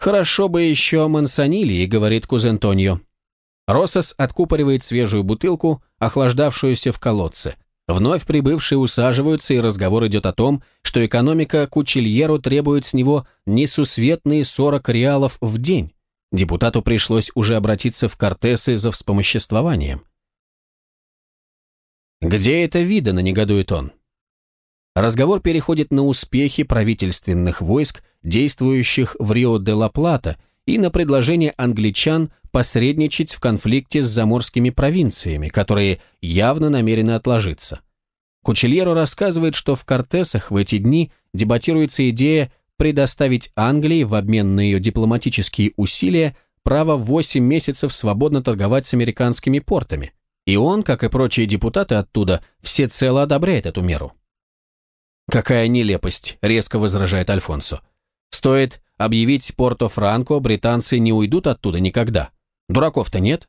«Хорошо бы еще Мансонилии», — говорит кузен Тоньо. Росос откупоривает свежую бутылку, охлаждавшуюся в колодце. Вновь прибывшие усаживаются, и разговор идет о том, что экономика Кучильеру требует с него несусветные 40 реалов в день. Депутату пришлось уже обратиться в Кортесы за вспомоществованием. «Где это видано?» – негодует он. Разговор переходит на успехи правительственных войск, действующих в Рио-де-ла-Плата, и на предложение англичан посредничать в конфликте с заморскими провинциями, которые явно намерены отложиться. Кучельеро рассказывает, что в Кортесах в эти дни дебатируется идея предоставить Англии в обмен на ее дипломатические усилия право 8 месяцев свободно торговать с американскими портами. И он, как и прочие депутаты оттуда, всецело одобряет эту меру. «Какая нелепость!» – резко возражает Альфонсо. «Стоит объявить Порто-Франко, британцы не уйдут оттуда никогда. Дураков-то нет.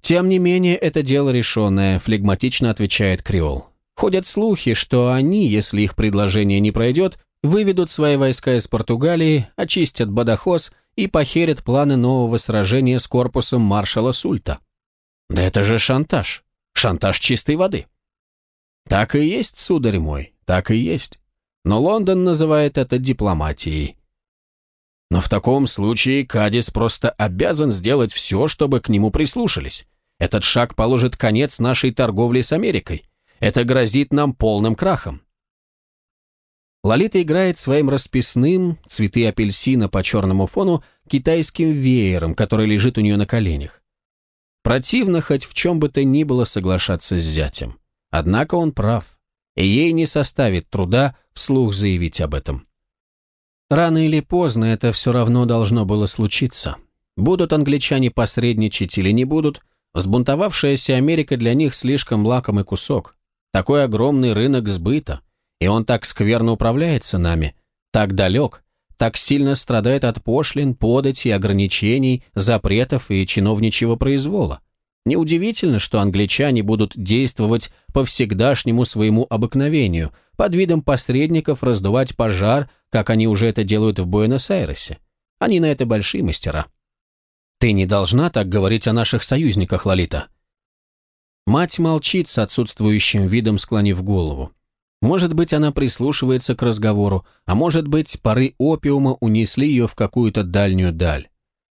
Тем не менее, это дело решенное, флегматично отвечает Креол. Ходят слухи, что они, если их предложение не пройдет, выведут свои войска из Португалии, очистят Бадахос и похерят планы нового сражения с корпусом маршала Сульта. Да это же шантаж. Шантаж чистой воды. Так и есть, сударь мой, так и есть. Но Лондон называет это дипломатией. Но в таком случае Кадис просто обязан сделать все, чтобы к нему прислушались. Этот шаг положит конец нашей торговле с Америкой. Это грозит нам полным крахом. Лолита играет своим расписным, цветы апельсина по черному фону, китайским веером, который лежит у нее на коленях. Противно хоть в чем бы то ни было соглашаться с зятем. Однако он прав, и ей не составит труда вслух заявить об этом. Рано или поздно это все равно должно было случиться. Будут англичане посредничать или не будут, взбунтовавшаяся Америка для них слишком лакомый кусок. Такой огромный рынок сбыта, и он так скверно управляется нами, так далек, так сильно страдает от пошлин, податей, ограничений, запретов и чиновничьего произвола. Неудивительно, что англичане будут действовать по всегдашнему своему обыкновению, под видом посредников раздувать пожар, как они уже это делают в Буэнос-Айресе. Они на это большие мастера. Ты не должна так говорить о наших союзниках, Лолита. Мать молчит с отсутствующим видом, склонив голову. Может быть, она прислушивается к разговору, а может быть, пары опиума унесли ее в какую-то дальнюю даль.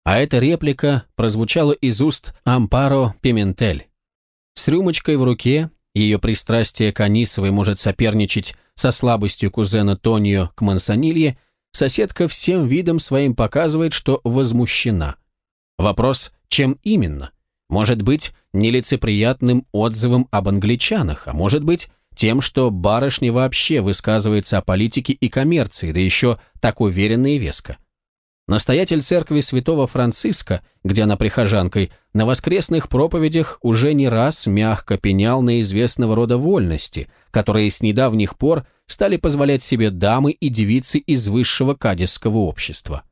А эта реплика прозвучала из уст Ампаро Пиментель. С рюмочкой в руке ее пристрастие к Анисовой может соперничать со слабостью кузена Тонио к Мансонилье, соседка всем видом своим показывает, что возмущена. Вопрос, чем именно? Может быть, нелицеприятным отзывом об англичанах, а может быть, тем, что барышня вообще высказывается о политике и коммерции, да еще так уверенно и веско. Настоятель церкви святого Франциска, где она прихожанкой, на воскресных проповедях уже не раз мягко пенял на известного рода вольности, которые с недавних пор стали позволять себе дамы и девицы из высшего кадисского общества.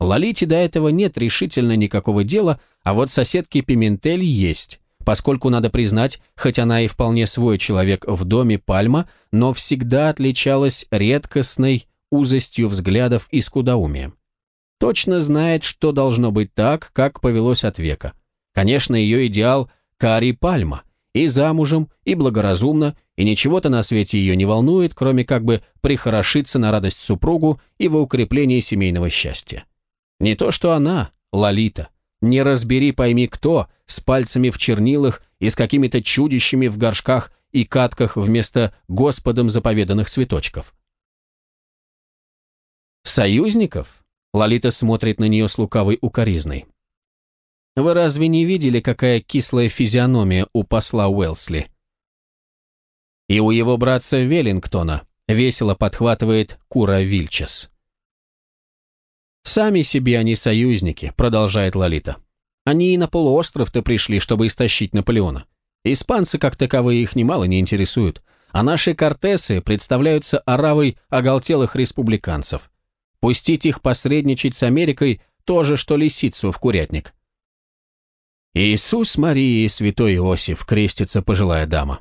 Лолите до этого нет решительно никакого дела, а вот соседке Пиментель есть, поскольку, надо признать, хоть она и вполне свой человек в доме Пальма, но всегда отличалась редкостной узостью взглядов и скудоумием точно знает, что должно быть так, как повелось от века. Конечно, ее идеал – Кари Пальма, и замужем, и благоразумно, и ничего-то на свете ее не волнует, кроме как бы прихорошиться на радость супругу и во укрепление семейного счастья. Не то что она, Лолита, не разбери пойми кто, с пальцами в чернилах и с какими-то чудищами в горшках и катках вместо Господом заповеданных цветочков. Союзников? Лолита смотрит на нее с лукавой укоризной. «Вы разве не видели, какая кислая физиономия у посла Уэлсли?» «И у его братца Веллингтона», — весело подхватывает Кура Вильчес. «Сами себе они союзники», — продолжает Лолита. «Они и на полуостров-то пришли, чтобы истощить Наполеона. Испанцы, как таковые, их немало не интересуют, а наши кортесы представляются оравой оголтелых республиканцев. Пустить их посредничать с Америкой – тоже, что лисицу в курятник. «Иисус Марии, святой Иосиф», – крестится пожилая дама.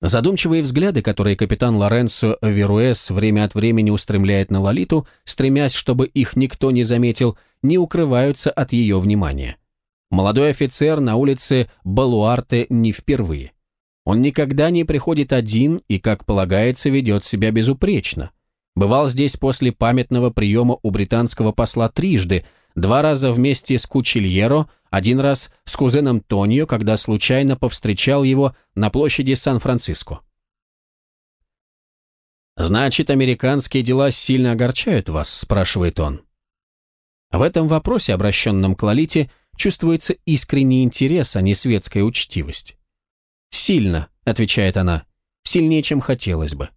Задумчивые взгляды, которые капитан Лоренцо Веруэс время от времени устремляет на Лолиту, стремясь, чтобы их никто не заметил, не укрываются от ее внимания. Молодой офицер на улице Балуарте не впервые. Он никогда не приходит один и, как полагается, ведет себя безупречно. Бывал здесь после памятного приема у британского посла трижды, два раза вместе с Кучильеро – один раз с кузеном Тонио, когда случайно повстречал его на площади Сан-Франциско. «Значит, американские дела сильно огорчают вас?» – спрашивает он. В этом вопросе, обращенном к Лолите, чувствуется искренний интерес, а не светская учтивость. «Сильно», – отвечает она, – «сильнее, чем хотелось бы».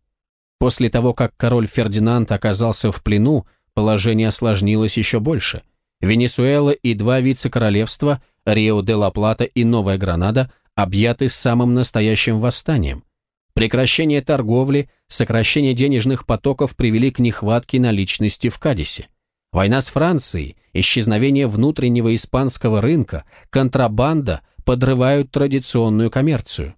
После того, как король Фердинанд оказался в плену, положение осложнилось еще больше – Венесуэла и два вице-королевства, Рио-де-ла-Плата и Новая Гранада, объяты самым настоящим восстанием. Прекращение торговли, сокращение денежных потоков привели к нехватке наличности в Кадисе. Война с Францией, исчезновение внутреннего испанского рынка, контрабанда подрывают традиционную коммерцию.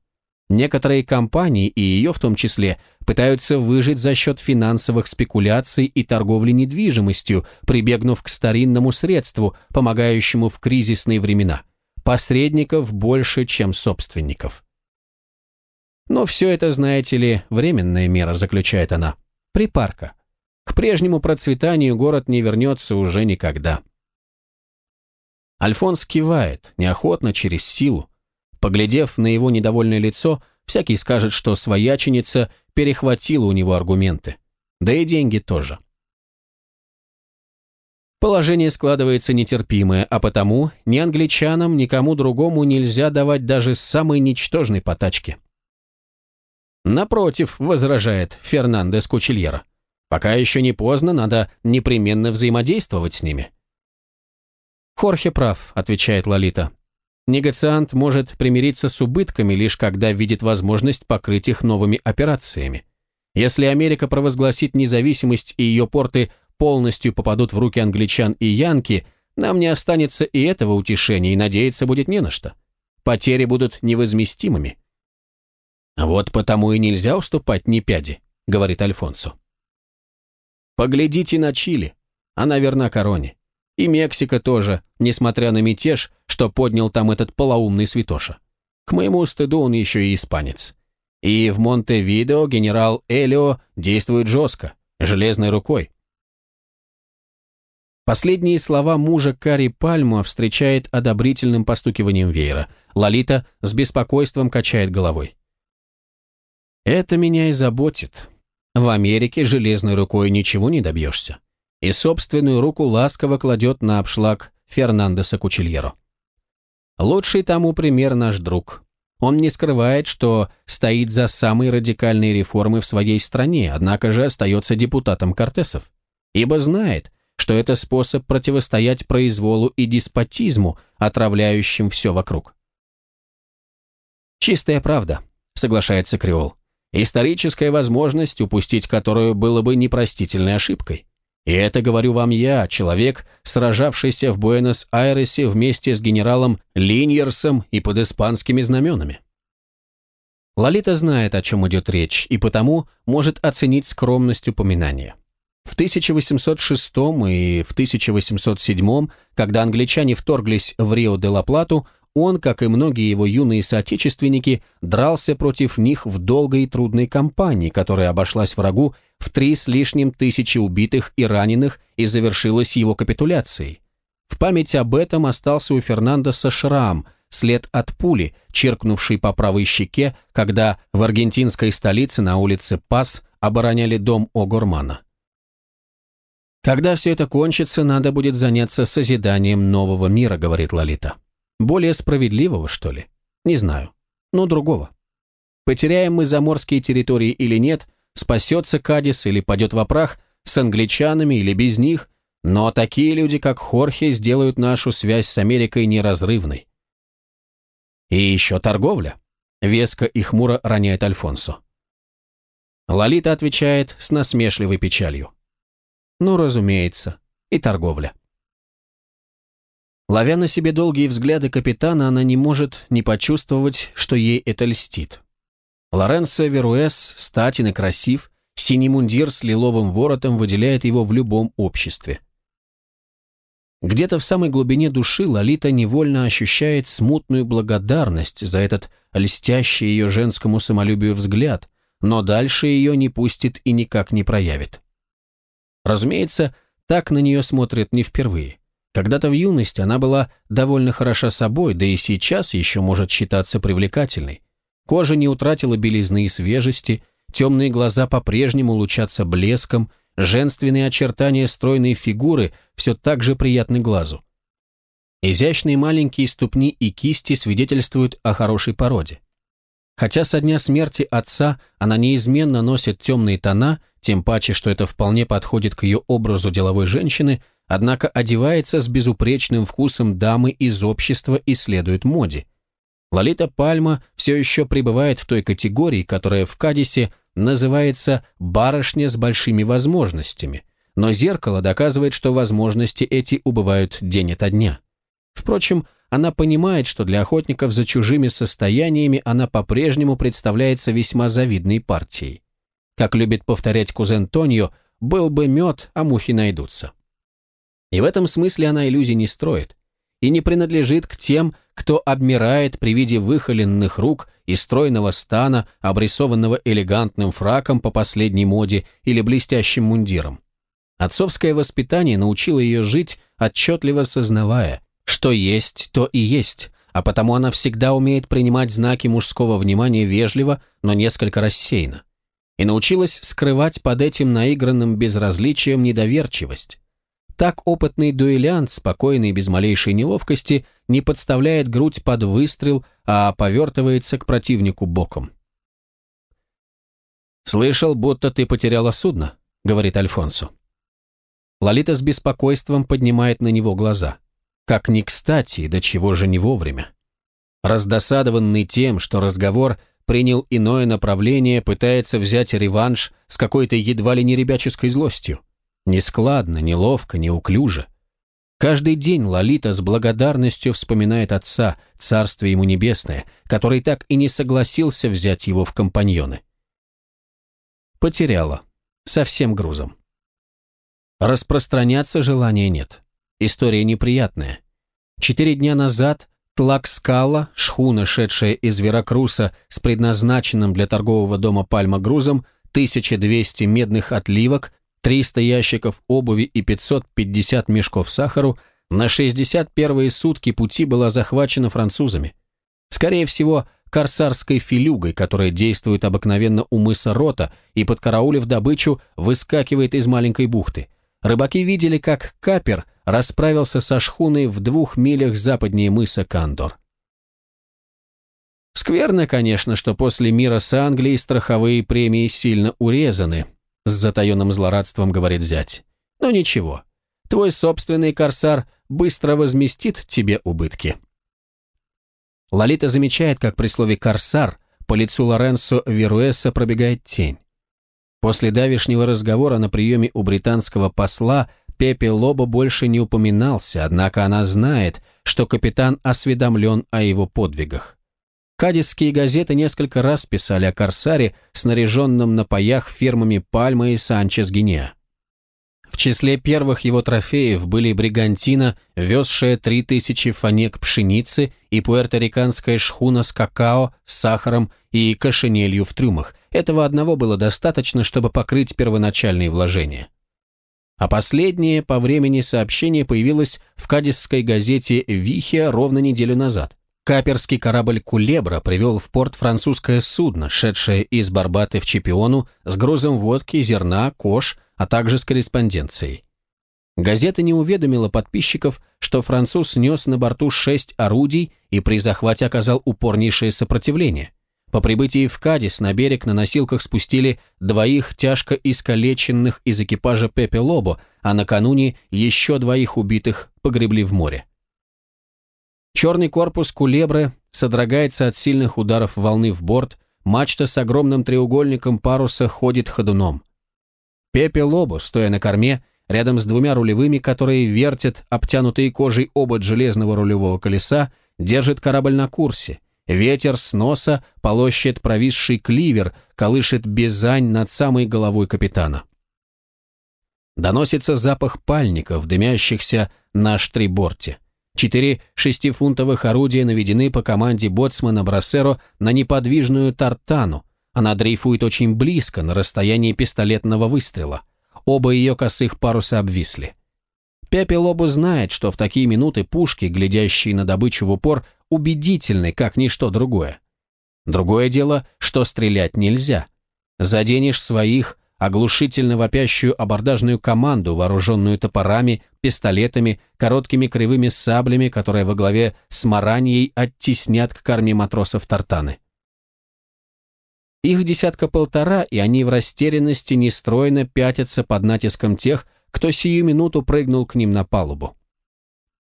Некоторые компании, и ее в том числе, пытаются выжить за счет финансовых спекуляций и торговли недвижимостью, прибегнув к старинному средству, помогающему в кризисные времена. Посредников больше, чем собственников. Но все это, знаете ли, временная мера, заключает она. Припарка. К прежнему процветанию город не вернется уже никогда. Альфонс кивает, неохотно, через силу. Поглядев на его недовольное лицо, всякий скажет, что свояченица перехватила у него аргументы. Да и деньги тоже. Положение складывается нетерпимое, а потому ни англичанам, ни кому другому нельзя давать даже самой ничтожной потачки. Напротив, возражает Фернандес Кучильера. Пока еще не поздно, надо непременно взаимодействовать с ними. Хорхе прав, отвечает Лолита. Негациант может примириться с убытками лишь когда видит возможность покрыть их новыми операциями. Если Америка провозгласит независимость и ее порты полностью попадут в руки англичан и янки, нам не останется и этого утешения, и надеяться будет не на что. Потери будут невозместимыми. «Вот потому и нельзя уступать ни пяди», — говорит Альфонсо. «Поглядите на Чили. Она верна короне. И Мексика тоже, несмотря на мятеж, что поднял там этот полоумный святоша. К моему стыду он еще и испанец. И в Монте-Видео генерал Элио действует жестко, железной рукой. Последние слова мужа Кари Пальма встречает одобрительным постукиванием веера. Лолита с беспокойством качает головой. «Это меня и заботит. В Америке железной рукой ничего не добьешься и собственную руку ласково кладет на обшлаг Фернандеса Кучильеро. Лучший тому пример наш друг. Он не скрывает, что стоит за самые радикальные реформы в своей стране, однако же остается депутатом Кортесов, ибо знает, что это способ противостоять произволу и деспотизму, отравляющим все вокруг. «Чистая правда», — соглашается Креол. «Историческая возможность, упустить которую было бы непростительной ошибкой. И это говорю вам я, человек, сражавшийся в Буэнос-Айресе вместе с генералом Линьерсом и под испанскими знаменами. Лолита знает, о чем идет речь, и потому может оценить скромность упоминания. В 1806 и в 1807, когда англичане вторглись в Рио-де-ла-Плату, он, как и многие его юные соотечественники, дрался против них в долгой и трудной кампании, которая обошлась врагу в три с лишним тысячи убитых и раненых и завершилась его капитуляцией. В память об этом остался у Фернандеса шрам, след от пули, черкнувший по правой щеке, когда в аргентинской столице на улице Пас обороняли дом О'Гормана. «Когда все это кончится, надо будет заняться созиданием нового мира», — говорит Лолита. «Более справедливого, что ли? Не знаю. Но другого. Потеряем мы заморские территории или нет, спасется Кадис или падет в прах, с англичанами или без них, но такие люди, как Хорхе, сделают нашу связь с Америкой неразрывной. И еще торговля, веско и хмуро роняет Альфонсо. Лолита отвечает с насмешливой печалью. Ну, разумеется, и торговля. Ловя на себе долгие взгляды капитана, она не может не почувствовать, что ей это льстит. Лоренцо Веруэс статен и красив, синий мундир с лиловым воротом выделяет его в любом обществе. Где-то в самой глубине души Лолита невольно ощущает смутную благодарность за этот льстящий ее женскому самолюбию взгляд, но дальше ее не пустит и никак не проявит. Разумеется, так на нее смотрят не впервые. Когда-то в юности она была довольно хороша собой, да и сейчас еще может считаться привлекательной. Кожа не утратила белизны и свежести, темные глаза по-прежнему лучатся блеском, женственные очертания стройной фигуры все так же приятны глазу. Изящные маленькие ступни и кисти свидетельствуют о хорошей породе. Хотя со дня смерти отца она неизменно носит темные тона, тем паче, что это вполне подходит к ее образу деловой женщины, однако одевается с безупречным вкусом дамы из общества и следует моде. Лолита Пальма все еще пребывает в той категории, которая в Кадисе называется «барышня с большими возможностями», но зеркало доказывает, что возможности эти убывают день ото дня. Впрочем, она понимает, что для охотников за чужими состояниями она по-прежнему представляется весьма завидной партией. Как любит повторять кузен Тоньо, был бы мед, а мухи найдутся. И в этом смысле она иллюзий не строит и не принадлежит к тем, кто обмирает при виде выхоленных рук и стройного стана, обрисованного элегантным фраком по последней моде или блестящим мундиром. Отцовское воспитание научило ее жить, отчетливо сознавая, что есть, то и есть, а потому она всегда умеет принимать знаки мужского внимания вежливо, но несколько рассеянно. И научилась скрывать под этим наигранным безразличием недоверчивость. Так опытный дуэлянт, спокойный без малейшей неловкости, не подставляет грудь под выстрел, а повертывается к противнику боком. «Слышал, будто ты потеряла судно», — говорит Альфонсо. Лолита с беспокойством поднимает на него глаза. Как ни кстати, и до чего же не вовремя. Раздосадованный тем, что разговор принял иное направление, пытается взять реванш с какой-то едва ли не ребяческой злостью. Нескладно, неловко, неуклюже. Каждый день Лолита с благодарностью вспоминает отца, царствие ему небесное, который так и не согласился взять его в компаньоны. Потеряла. Совсем грузом. Распространяться желания нет. История неприятная. Четыре дня назад Тлакскала, шхуна, шедшая из Веракруса с предназначенным для торгового дома Пальма грузом, 1200 медных отливок, 300 ящиков обуви и 550 мешков сахару, на 61-е сутки пути была захвачена французами. Скорее всего, корсарской филюгой, которая действует обыкновенно у мыса Рота и, подкараулив добычу, выскакивает из маленькой бухты. Рыбаки видели, как капер расправился со шхуной в двух милях западнее мыса Кандор. Скверно, конечно, что после мира с Англией страховые премии сильно урезаны, с затаенным злорадством говорит зять. Но ничего, твой собственный корсар быстро возместит тебе убытки. Лолита замечает, как при слове «корсар» по лицу Лоренцо Веруэса пробегает тень. После давешнего разговора на приеме у британского посла Пепе Лобо больше не упоминался, однако она знает, что капитан осведомлен о его подвигах. Кадисские газеты несколько раз писали о Корсаре, снаряженном на паях фирмами Пальма и Санчес Гинеа. В числе первых его трофеев были бригантина, везшая 3000 фанек пшеницы и пуэрториканская шхуна с какао, сахаром и кошенелью в трюмах. Этого одного было достаточно, чтобы покрыть первоначальные вложения. А последнее по времени сообщение появилось в кадисской газете «Вихия» ровно неделю назад. Каперский корабль «Кулебра» привел в порт французское судно, шедшее из Барбаты в Чепиону с грузом водки, зерна, кож, а также с корреспонденцией. Газета не уведомила подписчиков, что француз нес на борту шесть орудий и при захвате оказал упорнейшее сопротивление. По прибытии в Кадис на берег на носилках спустили двоих тяжко искалеченных из экипажа Пепе Лобо, а накануне еще двоих убитых погребли в море. Черный корпус кулебры содрогается от сильных ударов волны в борт, мачта с огромным треугольником паруса ходит ходуном. Пепе Лобо, стоя на корме, рядом с двумя рулевыми, которые вертят обтянутые кожей обод железного рулевого колеса, держит корабль на курсе, ветер с носа полощет провисший кливер, колышет безань над самой головой капитана. Доносится запах пальников, дымящихся на штриборте. Четыре шестифунтовых орудия наведены по команде боцмана Брассеро на неподвижную тартану. Она дрейфует очень близко, на расстоянии пистолетного выстрела. Оба ее косых паруса обвисли. Пепе Лобу знает, что в такие минуты пушки, глядящие на добычу в упор, убедительны, как ничто другое. Другое дело, что стрелять нельзя. Заденешь своих, оглушительно вопящую абордажную команду, вооруженную топорами, пистолетами, короткими кривыми саблями, которые во главе с Мараньей оттеснят к корме матросов Тартаны. Их десятка-полтора, и они в растерянности нестройно пятятся под натиском тех, кто сию минуту прыгнул к ним на палубу.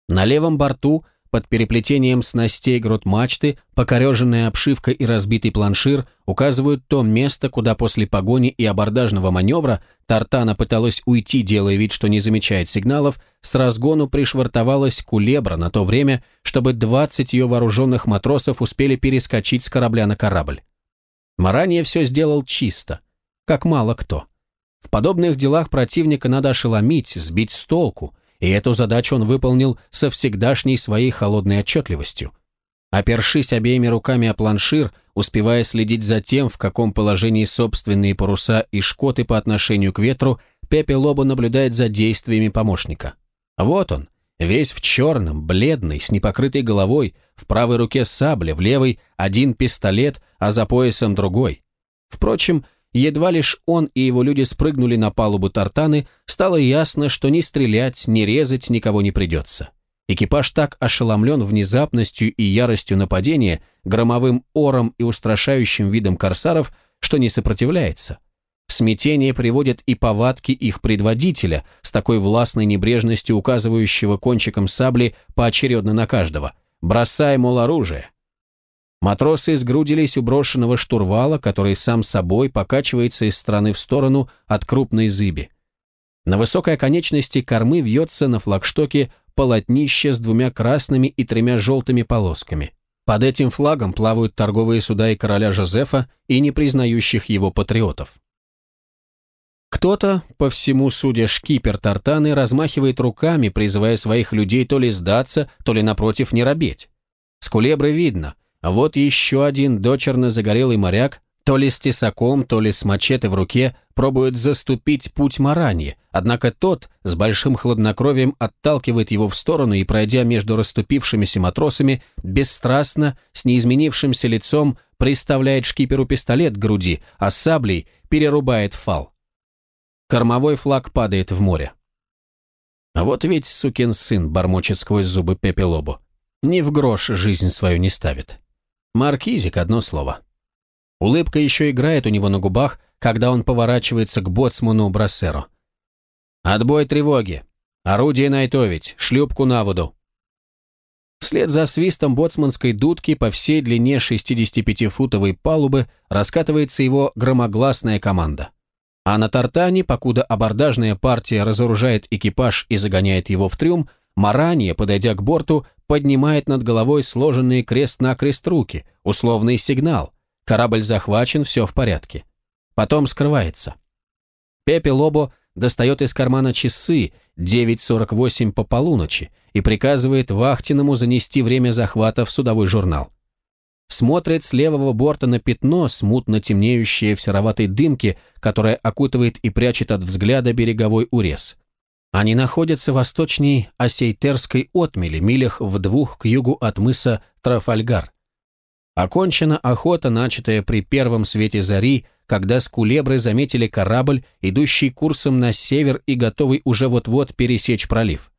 На левом борту под переплетением снастей грот мачты, покореженная обшивка и разбитый планшир указывают то место, куда после погони и абордажного маневра Тартана пыталась уйти, делая вид, что не замечает сигналов, с разгону пришвартовалась кулебра на то время, чтобы 20 ее вооруженных матросов успели перескочить с корабля на корабль. Маранья все сделал чисто, как мало кто. В подобных делах противника надо ошеломить, сбить с толку – и эту задачу он выполнил со всегдашней своей холодной отчетливостью. Опершись обеими руками о планшир, успевая следить за тем, в каком положении собственные паруса и шкоты по отношению к ветру, Пепе Лобо наблюдает за действиями помощника. Вот он, весь в черном, бледный, с непокрытой головой, в правой руке сабля, в левой один пистолет, а за поясом другой. Впрочем, Едва лишь он и его люди спрыгнули на палубу Тартаны, стало ясно, что ни стрелять, ни резать никого не придется. Экипаж так ошеломлен внезапностью и яростью нападения, громовым ором и устрашающим видом корсаров, что не сопротивляется. В смятение приводят и повадки их предводителя, с такой властной небрежностью указывающего кончиком сабли поочередно на каждого. «Бросай, мол, оружие!» Матросы сгрудились у брошенного штурвала, который сам собой покачивается из стороны в сторону от крупной зыби. На высокой оконечности кормы вьется на флагштоке полотнище с двумя красными и тремя желтыми полосками. Под этим флагом плавают торговые суда и короля Жозефа и не признающих его патриотов. Кто-то, по всему судя шкипер Тартаны, размахивает руками, призывая своих людей то ли сдаться, то ли напротив не робеть. С кулебры видно, вот еще один дочерно загорелый моряк, то ли с тесаком, то ли с мачете в руке, пробует заступить путь Маранье, однако тот с большим хладнокровием отталкивает его в сторону и, пройдя между расступившимися матросами, бесстрастно, с неизменившимся лицом, приставляет шкиперу пистолет к груди, а саблей перерубает фал. Кормовой флаг падает в море. А вот ведь сукин сын бормочет сквозь зубы Пепелобу. Ни в грош жизнь свою не ставит. Маркизик, одно слово. Улыбка еще играет у него на губах, когда он поворачивается к боцману Брассеру. «Отбой тревоги! Орудие найтовить! Шлюпку на воду!» Вслед за свистом боцманской дудки по всей длине 65-футовой палубы раскатывается его громогласная команда. А на тартане, покуда абордажная партия разоружает экипаж и загоняет его в трюм, Маранья, подойдя к борту, поднимает над головой сложенные крест-накрест руки, условный сигнал. Корабль захвачен, все в порядке. Потом скрывается. Пепе Лобо достает из кармана часы 9.48 по полуночи и приказывает вахтенному занести время захвата в судовой журнал. Смотрит с левого борта на пятно, смутно темнеющее в сероватой дымке, которое окутывает и прячет от взгляда береговой урез. Они находятся восточней Осейтерской отмели, милях в двух к югу от мыса Трафальгар. Окончена охота, начатая при первом свете зари, когда скулебры заметили корабль, идущий курсом на север и готовый уже вот-вот пересечь пролив.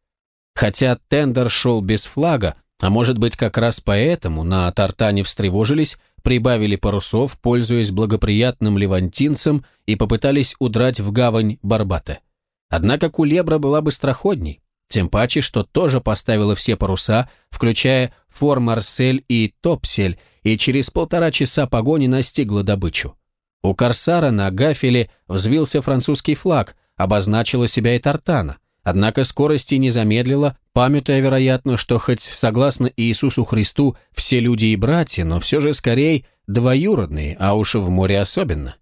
Хотя тендер шел без флага, а может быть как раз поэтому на Тартане встревожились, прибавили парусов, пользуясь благоприятным левантинцем, и попытались удрать в гавань Барбата. Однако Кулебра была быстроходней, тем паче, что тоже поставила все паруса, включая фор-марсель и топсель, и через полтора часа погони настигла добычу. У Корсара на гафеле взвился французский флаг, обозначила себя и Тартана, однако скорости не замедлила, памятуя, вероятно, что хоть согласно Иисусу Христу все люди и братья, но все же скорее двоюродные, а уж в море особенно.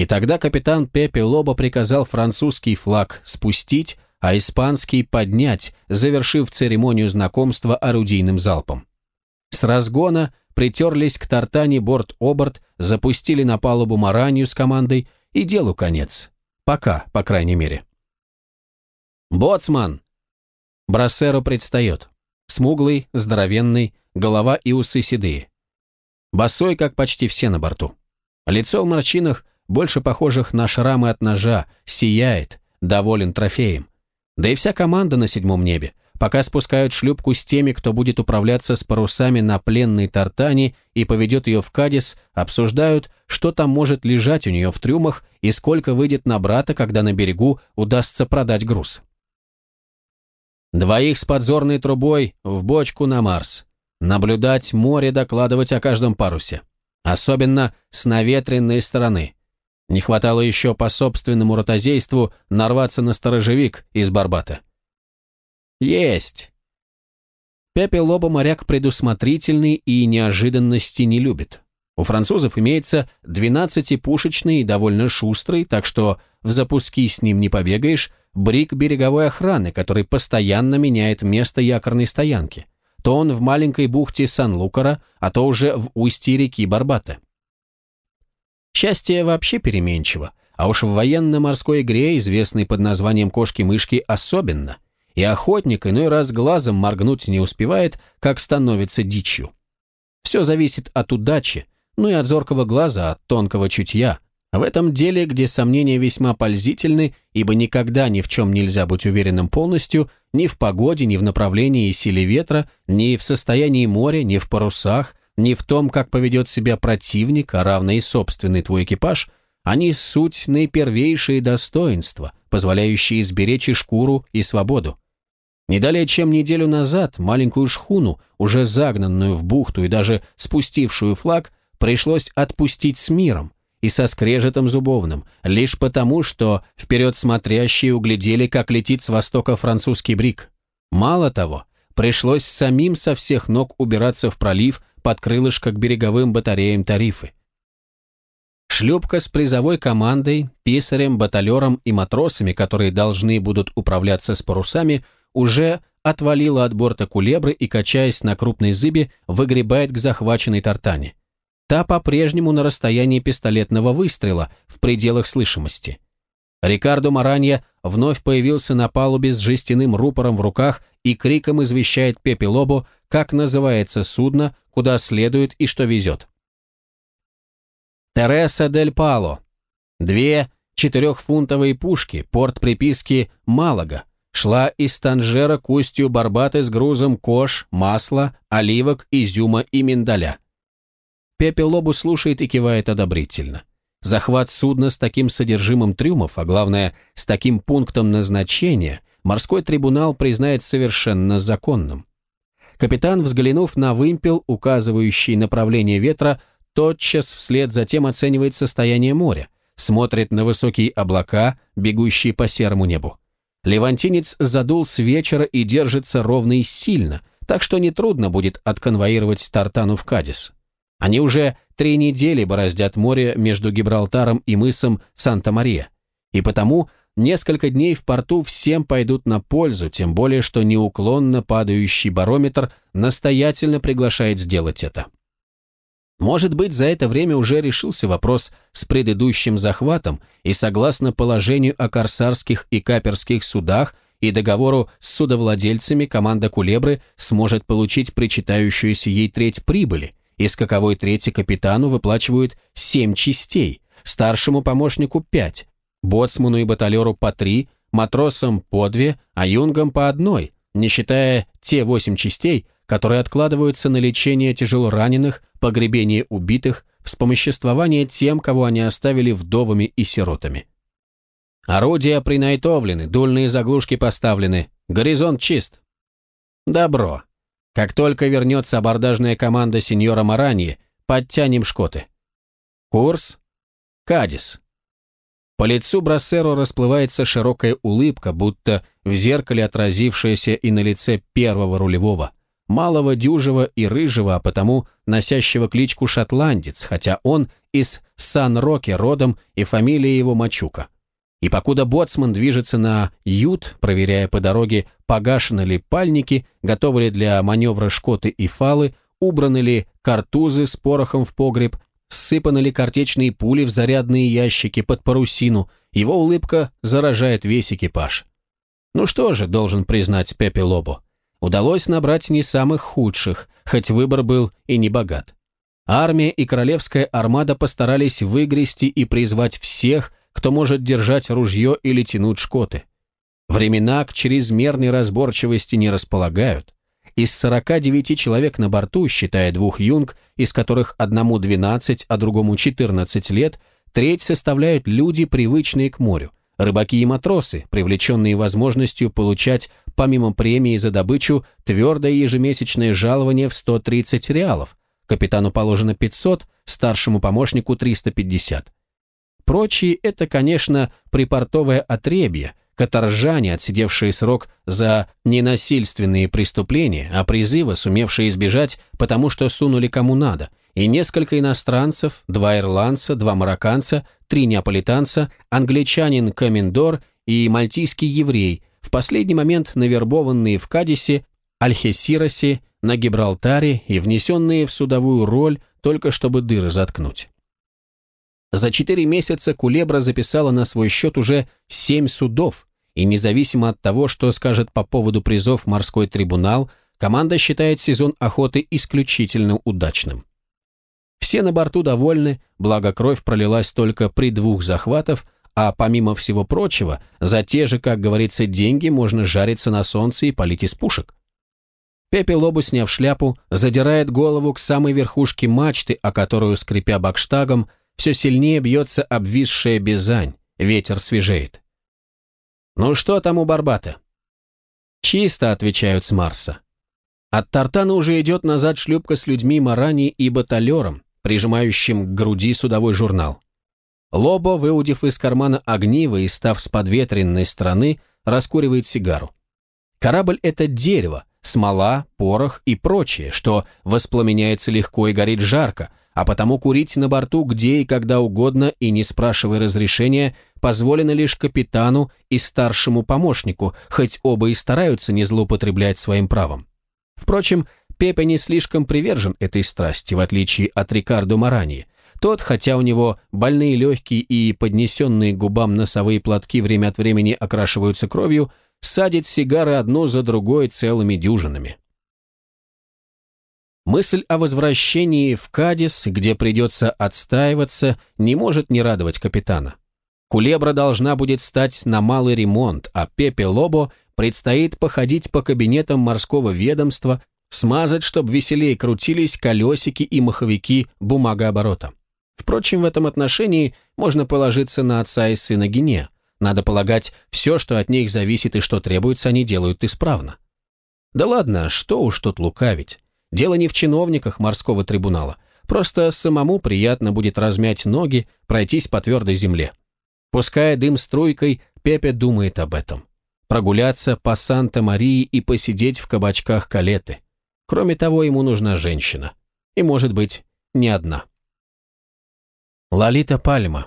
И тогда капитан Пепе Лоба приказал французский флаг спустить, а испанский поднять, завершив церемонию знакомства орудийным залпом. С разгона притерлись к тартане борт-оборт, запустили на палубу маранью с командой, и делу конец. Пока, по крайней мере. «Боцман!» Брассеро предстает. Смуглый, здоровенный, голова и усы седые. Босой, как почти все на борту. Лицо в морщинах, больше похожих на шрамы от ножа, сияет, доволен трофеем. Да и вся команда на седьмом небе, пока спускают шлюпку с теми, кто будет управляться с парусами на пленной тартане и поведет ее в Кадис, обсуждают, что там может лежать у нее в трюмах и сколько выйдет на брата, когда на берегу удастся продать груз. Двоих с подзорной трубой в бочку на Марс. Наблюдать море, докладывать о каждом парусе. Особенно с наветренной стороны. Не хватало еще по собственному ротозейству нарваться на сторожевик из Барбата. Есть. Пепе Лоба моряк предусмотрительный и неожиданности не любит. У французов имеется 12-пушечный и довольно шустрый, так что в запуски с ним не побегаешь, брик береговой охраны, который постоянно меняет место якорной стоянки. То он в маленькой бухте Сан-Лукара, а то уже в устье реки Барбата. Счастье вообще переменчиво, а уж в военно-морской игре, известной под названием «Кошки-мышки», особенно. И охотник иной раз глазом моргнуть не успевает, как становится дичью. Все зависит от удачи, ну и от зоркого глаза, от тонкого чутья. В этом деле, где сомнения весьма пользительны, ибо никогда ни в чем нельзя быть уверенным полностью, ни в погоде, ни в направлении и силе ветра, ни в состоянии моря, ни в парусах, не в том, как поведет себя противник, а равно и собственный твой экипаж, они суть наипервейшие достоинства, позволяющие изберечь и шкуру, и свободу. Не далее, чем неделю назад, маленькую шхуну, уже загнанную в бухту и даже спустившую флаг, пришлось отпустить с миром и со скрежетом зубовным, лишь потому, что вперед смотрящие углядели, как летит с востока французский брик. Мало того, пришлось самим со всех ног убираться в пролив, под крылышко к береговым батареям Тарифы. Шлюпка с призовой командой, писарем, баталером и матросами, которые должны будут управляться с парусами, уже отвалила от борта кулебры и, качаясь на крупной зыбе, выгребает к захваченной тартане. Та по-прежнему на расстоянии пистолетного выстрела, в пределах слышимости. Рикардо Маранья вновь появился на палубе с жестяным рупором в руках и криком извещает Пепе Лобо, как называется судно, куда следует и что везет. Тереса дель Пало. Две четырехфунтовые пушки, порт приписки Малага. Шла из Танжера к устью Барбаты с грузом кож, масла, оливок, изюма и миндаля. Пепе Лобу слушает и кивает одобрительно. Захват судна с таким содержимым трюмов, а главное, с таким пунктом назначения, морской трибунал признает совершенно законным. Капитан, взглянув на вымпел, указывающий направление ветра, тотчас вслед за тем оценивает состояние моря, смотрит на высокие облака, бегущие по серому небу. Левантинец задул с вечера и держится ровно и сильно, так что нетрудно будет отконвоировать Тартану в Кадис. Они уже три недели бороздят море между Гибралтаром и мысом Санта-Мария, и потому Несколько дней в порту всем пойдут на пользу, тем более что неуклонно падающий барометр настоятельно приглашает сделать это. Может быть, за это время уже решился вопрос с предыдущим захватом, и согласно положению о корсарских и каперских судах и договору с судовладельцами, команда «Кулебры» сможет получить причитающуюся ей треть прибыли, из каковой трети капитану выплачивают семь частей, старшему помощнику пять, боцману и баталеру по три, матросам по две, а юнгам по одной, не считая те восемь частей, которые откладываются на лечение тяжелораненых, погребение убитых, вспомоществование тем, кого они оставили вдовами и сиротами. Орудия принайтовлены, дульные заглушки поставлены, горизонт чист. Добро. Как только вернется абордажная команда сеньора Мараньи, подтянем шкоты. Курс? Кадис. По лицу Брассеро расплывается широкая улыбка, будто в зеркале отразившееся и на лице первого рулевого, малого дюжего и рыжего, а потому носящего кличку шотландец, хотя он из Сан-Роке родом и фамилия его Мачука. И покуда боцман движется на ют, проверяя по дороге, погашены ли пальники, готовы ли для маневра шкоты и фалы, убраны ли картузы с порохом в погреб, сыпаны ли картечные пули в зарядные ящики под парусину, его улыбка заражает весь экипаж. Ну что же, должен признать Пепе Лобо, удалось набрать не самых худших, хоть выбор был и не богат. Армия и королевская армада постарались выгрести и призвать всех, кто может держать ружье или тянуть шкоты. Времена к чрезмерной разборчивости не располагают. Из 49 человек на борту, считая двух юнг, из которых одному 12, а другому 14 лет, треть составляют люди, привычные к морю, рыбаки и матросы, привлеченные возможностью получать, помимо премии за добычу, твердое ежемесячное жалование в 130 реалов, капитану положено 500, старшему помощнику 350. Прочие – это, конечно, припортовое отребье, каторжане, отсидевшие срок за ненасильственные преступления, а призыва, сумевшие избежать, потому что сунули кому надо, и несколько иностранцев, два ирландца, два марокканца, три неаполитанца, англичанин-комендор и мальтийский еврей, в последний момент навербованные в Кадисе, Альхесиросе, на Гибралтаре и внесенные в судовую роль, только чтобы дыры заткнуть. За четыре месяца Кулебра записала на свой счет уже семь судов, и независимо от того, что скажет по поводу призов морской трибунал, команда считает сезон охоты исключительно удачным. Все на борту довольны, благо кровь пролилась только при двух захватах, а помимо всего прочего, за те же, как говорится, деньги можно жариться на солнце и палить из пушек. Пепе Лобу, сняв шляпу, задирает голову к самой верхушке мачты, о которую, скрипя бакштагом, все сильнее бьется обвисшая бизань, ветер свежеет. «Ну что там у Барбата?» «Чисто», — отвечают с Марса. От Тартана уже идет назад шлюпка с людьми Марани и баталером, прижимающим к груди судовой журнал. Лобо, выудив из кармана огниво и став с подветренной стороны, раскуривает сигару. Корабль — это дерево, смола, порох и прочее, что воспламеняется легко и горит жарко, а потому курить на борту где и когда угодно и не спрашивая разрешения позволено лишь капитану и старшему помощнику, хоть оба и стараются не злоупотреблять своим правом. Впрочем, Пепе не слишком привержен этой страсти, в отличие от Рикардо Марани. Тот, хотя у него больные легкие и поднесенные губам носовые платки время от времени окрашиваются кровью, садит сигары одну за другой целыми дюжинами. Мысль о возвращении в Кадис, где придется отстаиваться, не может не радовать капитана. Кулебра должна будет стать на малый ремонт, а Пепе Лобо предстоит походить по кабинетам морского ведомства, смазать, чтобы веселее крутились колесики и маховики бумагооборота. Впрочем, в этом отношении можно положиться на отца и сына Гине. Надо полагать, все, что от них зависит и что требуется, они делают исправно. Да ладно, что уж тут лукавить. Дело не в чиновниках морского трибунала. Просто самому приятно будет размять ноги, пройтись по твердой земле. Пуская дым струйкой, Пепе думает об этом. Прогуляться по Санта-Марии и посидеть в кабачках Калеты. Кроме того, ему нужна женщина. И, может быть, не одна. Лолита Пальма.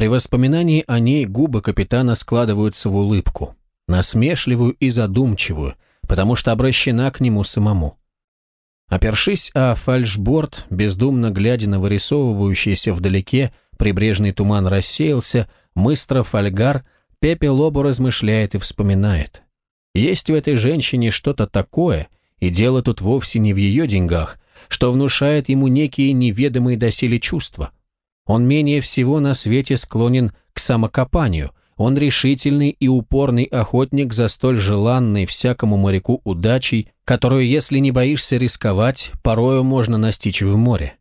При воспоминании о ней губы капитана складываются в улыбку, насмешливую и задумчивую, потому что обращена к нему самому. Опершись о фальшборд, бездумно глядя на вырисовывающийся вдалеке, прибрежный туман рассеялся, мыстро фольгар, Пепе Лобо размышляет и вспоминает. Есть в этой женщине что-то такое, и дело тут вовсе не в ее деньгах, что внушает ему некие неведомые доселе чувства. Он менее всего на свете склонен к самокопанию, он решительный и упорный охотник за столь желанной всякому моряку удачей, которую, если не боишься рисковать, порою можно настичь в море.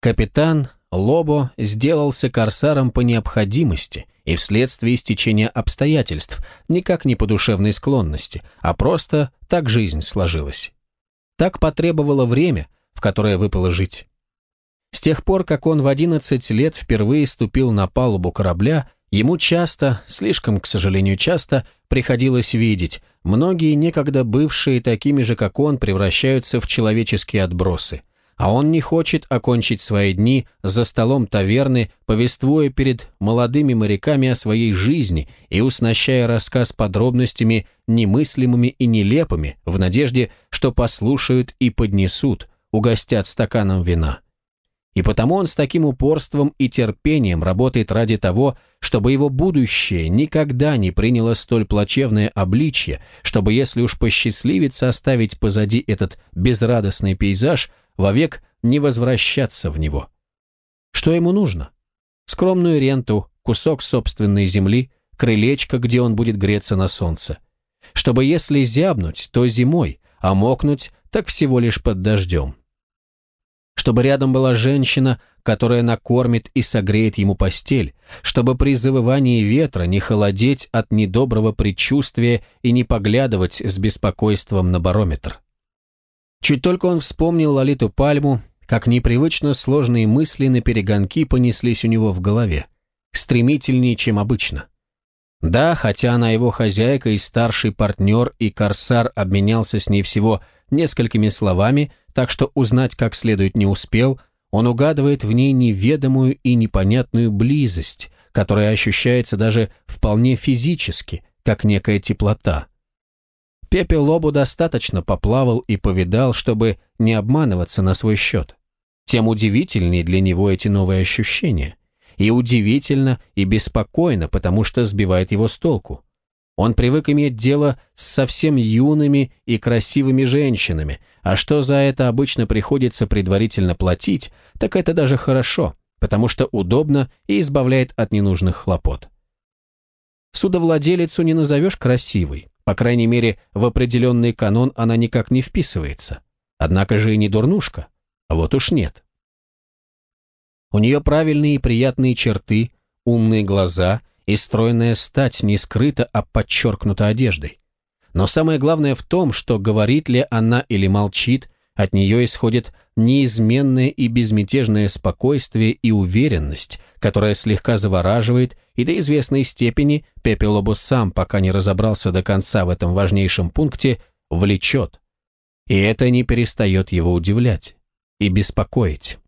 Капитан Лобо сделался корсаром по необходимости и вследствие истечения обстоятельств, никак не по душевной склонности, а просто так жизнь сложилась. Так потребовало время, в которое выпало жить. С тех пор, как он в 11 лет впервые ступил на палубу корабля, Ему часто, слишком, к сожалению, часто, приходилось видеть, многие некогда бывшие такими же, как он, превращаются в человеческие отбросы – а он не хочет окончить свои дни за столом таверны, повествуя перед молодыми моряками о своей жизни и уснащая рассказ подробностями немыслимыми и нелепыми, в надежде, что послушают и поднесут, угостят стаканом вина. И потому он с таким упорством и терпением работает ради того, чтобы его будущее никогда не приняло столь плачевное обличье, чтобы, если уж посчастливится оставить позади этот безрадостный пейзаж, вовек не возвращаться в него. Что ему нужно? Скромную ренту, кусок собственной земли, крылечко, где он будет греться на солнце. Чтобы если зябнуть, то зимой, а мокнуть, так всего лишь под дождем. Чтобы рядом была женщина, которая накормит и согреет ему постель, чтобы при завывании ветра не холодеть от недоброго предчувствия и не поглядывать с беспокойством на барометр. Чуть только он вспомнил Лолиту Пальму, как непривычно сложные мысли на перегонки понеслись у него в голове, стремительнее, чем обычно. Да, хотя она его хозяйка и старший партнер, и корсар обменялся с ней всего несколькими словами, так что узнать как следует не успел, он угадывает в ней неведомую и непонятную близость, которая ощущается даже вполне физически, как некая теплота. Пепе Лобу достаточно поплавал и повидал, чтобы не обманываться на свой счет. Тем удивительнее для него эти новые ощущения. И удивительно, и беспокойно, потому что сбивает его с толку. Он привык иметь дело с совсем юными и красивыми женщинами, а что за это обычно приходится предварительно платить, так это даже хорошо, потому что удобно и избавляет от ненужных хлопот. Судовладелицу не назовешь красивой, по крайней мере, в определенный канон она никак не вписывается. Однако же и не дурнушка. А вот уж нет. У нее правильные и приятные черты, умные глаза и стройная стать не скрыта, а подчеркнута одеждой. Но самое главное в том, что говорит ли она или молчит, от нее исходит неизменное и безмятежное спокойствие и уверенность, которая слегка завораживает, и до известной степени Пепелобу сам, пока не разобрался до конца в этом важнейшем пункте, влечет. И это не перестает его удивлять и беспокоить.